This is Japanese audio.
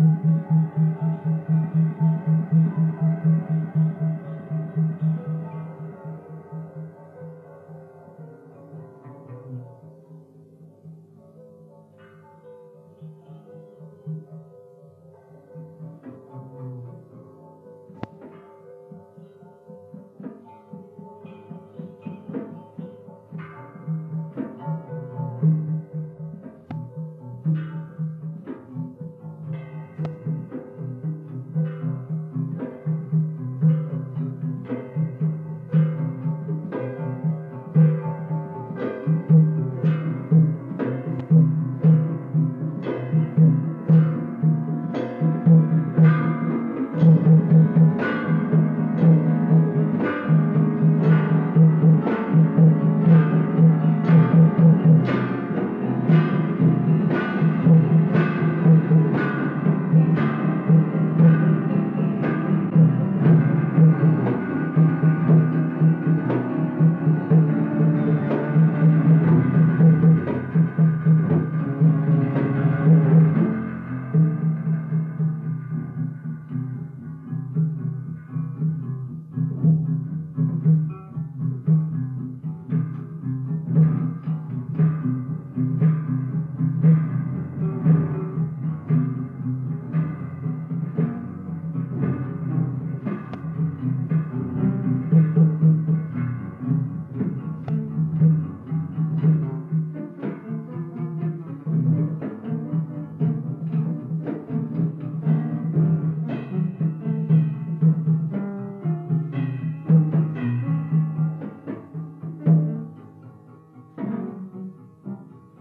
プレゼント